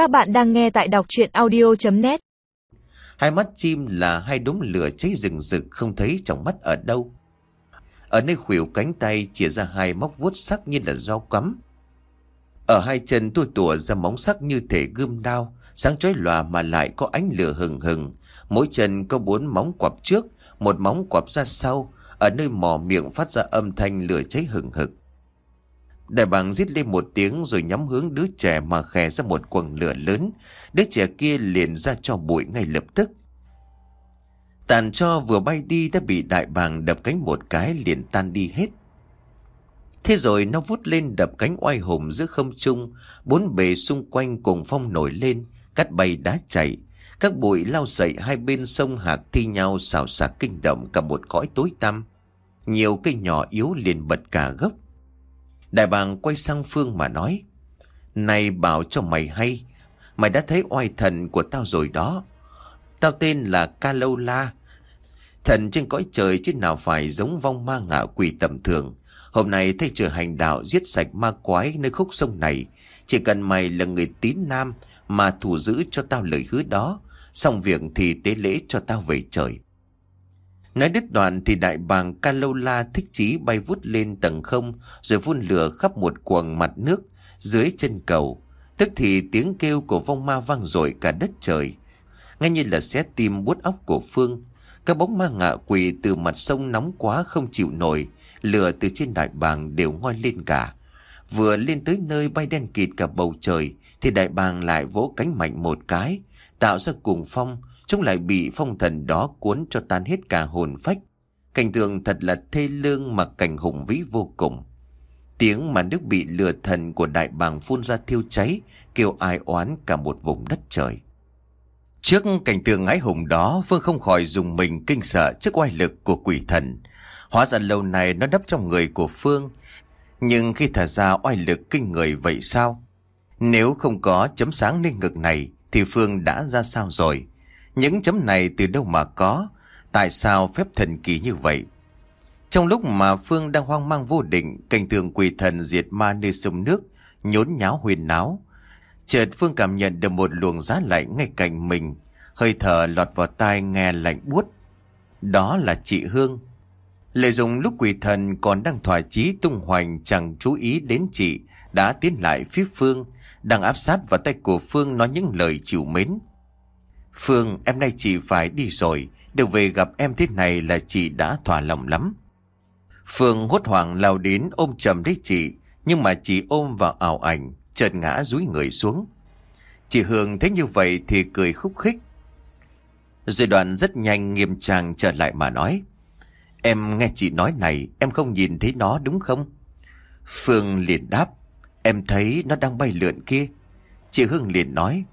Các bạn đang nghe tại đọc chuyện audio.net Hai mắt chim là hai đống lửa cháy rừng rực không thấy trong mắt ở đâu. Ở nơi khuỷu cánh tay chia ra hai móc vuốt sắc như là dao cắm. Ở hai chân tôi tủa ra móng sắc như thể gươm đao, sáng chói lòa mà lại có ánh lửa hừng hừng. Mỗi chân có bốn móng quặp trước, một móng quặp ra sau, ở nơi mỏ miệng phát ra âm thanh lửa cháy hừng hực. Đại bàng giết lên một tiếng rồi nhắm hướng đứa trẻ mà khè ra một quầng lửa lớn. Đứa trẻ kia liền ra cho bụi ngay lập tức. Tàn cho vừa bay đi đã bị đại bàng đập cánh một cái liền tan đi hết. Thế rồi nó vút lên đập cánh oai hùng giữa không trung, bốn bề xung quanh cùng phong nổi lên, cắt bay đá chảy. Các bụi lao dậy hai bên sông hạc thi nhau xào xạc kinh động cả một cõi tối tăm. Nhiều cây nhỏ yếu liền bật cả gốc. Đại bàng quay sang Phương mà nói, Này bảo cho mày hay, Mày đã thấy oai thần của tao rồi đó. Tao tên là Ca Lâu La Thần trên cõi trời chứ nào phải giống vong ma ngạ quỷ tầm thường. Hôm nay thay trời hành đạo giết sạch ma quái nơi khúc sông này, Chỉ cần mày là người tín nam Mà thủ giữ cho tao lời hứa đó, Xong việc thì tế lễ cho tao về trời. Nói đứt đoạn thì đại bàng Calola thích chí bay vút lên tầng không, rồi phun lửa khắp một quầng mặt nước dưới chân cầu. Tức thì tiếng kêu của vong ma vang dội cả đất trời. Ngay như là xé tim buốt óc của Phương. Các bóng ma ngạ quỷ từ mặt sông nóng quá không chịu nổi. Lửa từ trên đại bàng đều ngoi lên cả. Vừa lên tới nơi bay đen kịt cả bầu trời, thì đại bàng lại vỗ cánh mạnh một cái, tạo ra cuồng phong Chúng lại bị phong thần đó cuốn cho tan hết cả hồn phách. Cảnh tượng thật là thê lương mà cảnh hùng vĩ vô cùng. Tiếng mà nước bị lừa thần của đại bàng phun ra thiêu cháy, kêu ai oán cả một vùng đất trời. Trước cảnh tượng ái hùng đó, Phương không khỏi dùng mình kinh sợ trước oai lực của quỷ thần. Hóa ra lâu này nó đắp trong người của Phương. Nhưng khi thả ra oai lực kinh người vậy sao? Nếu không có chấm sáng lên ngực này, thì Phương đã ra sao rồi? Những chấm này từ đâu mà có? Tại sao phép thần kỳ như vậy? Trong lúc mà Phương đang hoang mang vô định, cảnh tượng quỷ thần diệt ma nơi sông nước, nhốn nháo huyền náo. Chợt Phương cảm nhận được một luồng giá lạnh ngay cạnh mình, hơi thở lọt vào tai nghe lạnh buốt. Đó là chị Hương. Lợi dụng lúc quỷ thần còn đang thỏa chí tung hoành chẳng chú ý đến chị, đã tiến lại phía Phương, đang áp sát vào tay của Phương nói những lời chịu mến. Phương, em nay chị phải đi rồi. Được về gặp em thế này là chị đã thỏa lòng lắm. Phương hốt hoảng lao đến ôm chầm lấy chị. Nhưng mà chị ôm vào ảo ảnh, chợt ngã rúi người xuống. Chị Hương thấy như vậy thì cười khúc khích. Rồi đoạn rất nhanh nghiêm trang trở lại mà nói. Em nghe chị nói này, em không nhìn thấy nó đúng không? Phương liền đáp. Em thấy nó đang bay lượn kia. Chị Hương liền nói.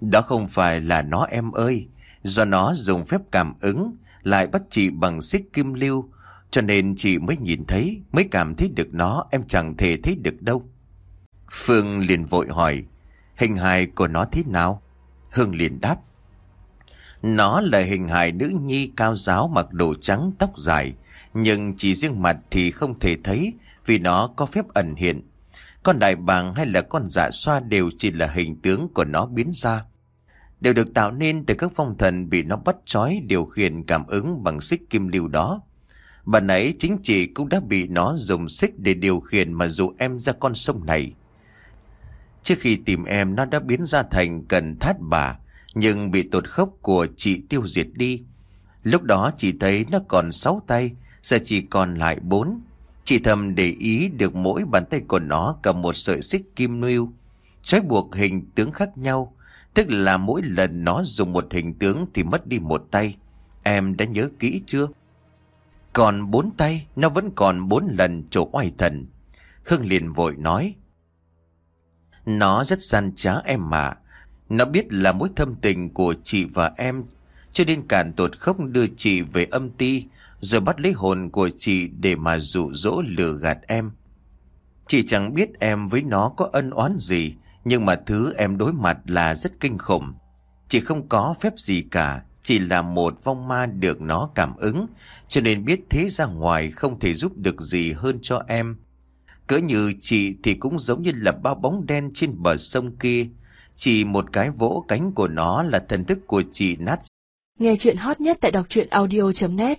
Đó không phải là nó em ơi. Do nó dùng phép cảm ứng, lại bắt chị bằng xích kim lưu. Cho nên chị mới nhìn thấy, mới cảm thấy được nó, em chẳng thể thấy được đâu. Phương liền vội hỏi, hình hài của nó thế nào? Hương liền đáp. Nó là hình hài nữ nhi cao giáo mặc đồ trắng tóc dài, nhưng chỉ riêng mặt thì không thể thấy vì nó có phép ẩn hiện. Con đại bàng hay là con dạ xoa đều chỉ là hình tướng của nó biến ra. Đều được tạo nên từ các phong thần bị nó bắt trói điều khiển cảm ứng bằng xích kim lưu đó. Bà nãy chính chị cũng đã bị nó dùng xích để điều khiển mà dụ em ra con sông này. Trước khi tìm em nó đã biến ra thành cần thát bà, nhưng bị tột khốc của chị tiêu diệt đi. Lúc đó chị thấy nó còn sáu tay, giờ chỉ còn lại bốn. Chị thầm để ý được mỗi bàn tay của nó cầm một sợi xích kim lưu, trói buộc hình tướng khác nhau, tức là mỗi lần nó dùng một hình tướng thì mất đi một tay. Em đã nhớ kỹ chưa? Còn bốn tay, nó vẫn còn bốn lần chỗ oai thần. Hương liền vội nói. Nó rất gian trá em mà. Nó biết là mối thâm tình của chị và em, cho nên cản tột khốc đưa chị về âm ti, rồi bắt lấy hồn của chị để mà dụ dỗ lừa gạt em. Chị chẳng biết em với nó có ân oán gì, nhưng mà thứ em đối mặt là rất kinh khủng. Chị không có phép gì cả, chỉ là một vong ma được nó cảm ứng, cho nên biết thế ra ngoài không thể giúp được gì hơn cho em. Cỡ như chị thì cũng giống như là bao bóng đen trên bờ sông kia, Chỉ một cái vỗ cánh của nó là thần thức của chị nát Nghe chuyện hot nhất tại đọc truyện audio.net